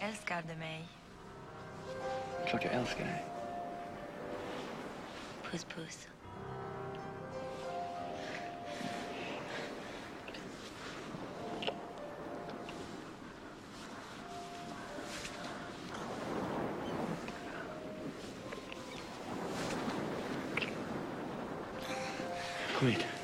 Älskade mig. Klart jag älskar dig. Puss, puss. Kom hit.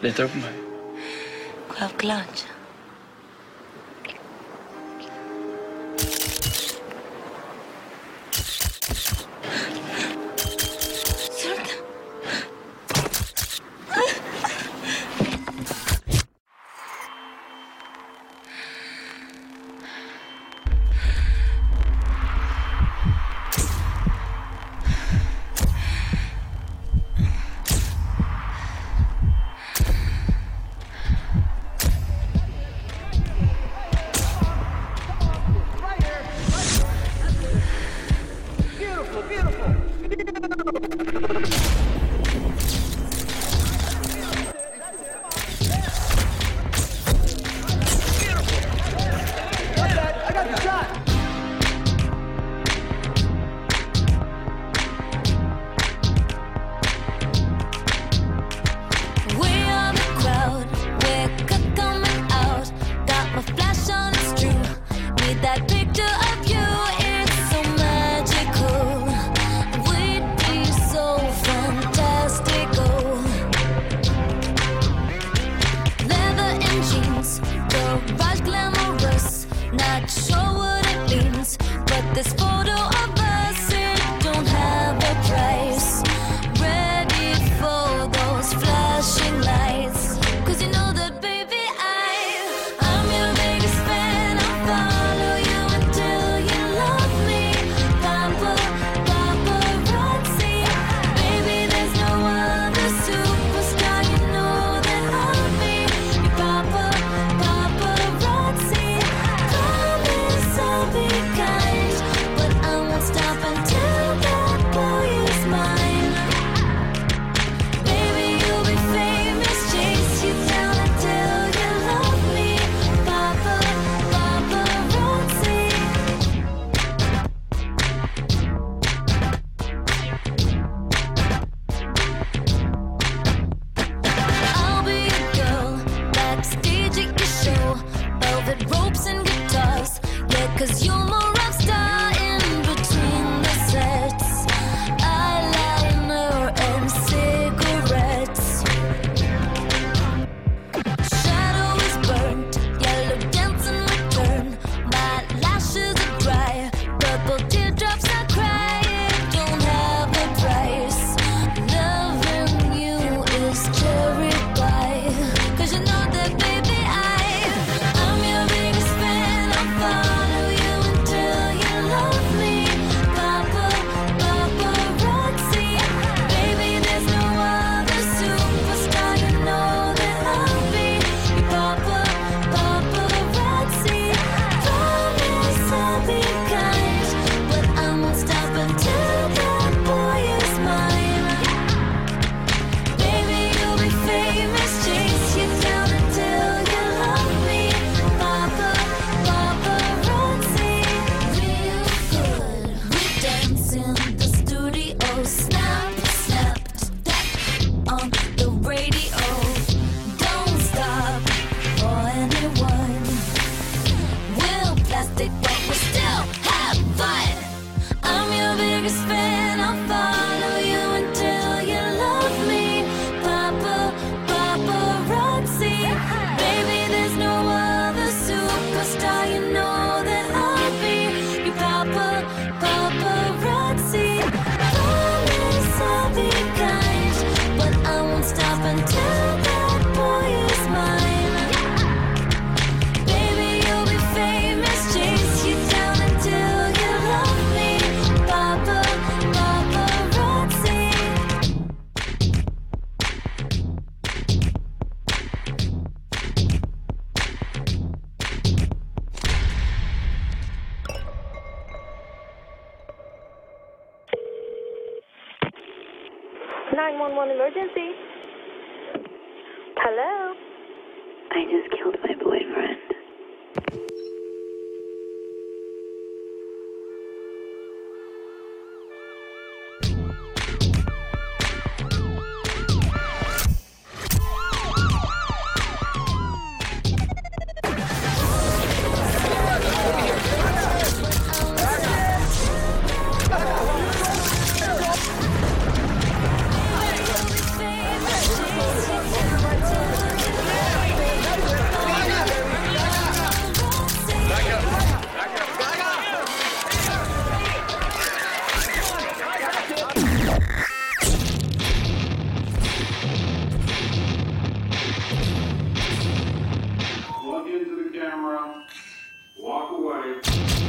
Leta opp meg. Självklart. 911 emergency. Hello? I just killed my boyfriend. camera, walk away.